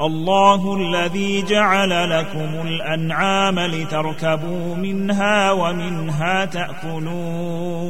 الله الذي جعل لكم الأنعام لتركبوا منها ومنها تأكلون.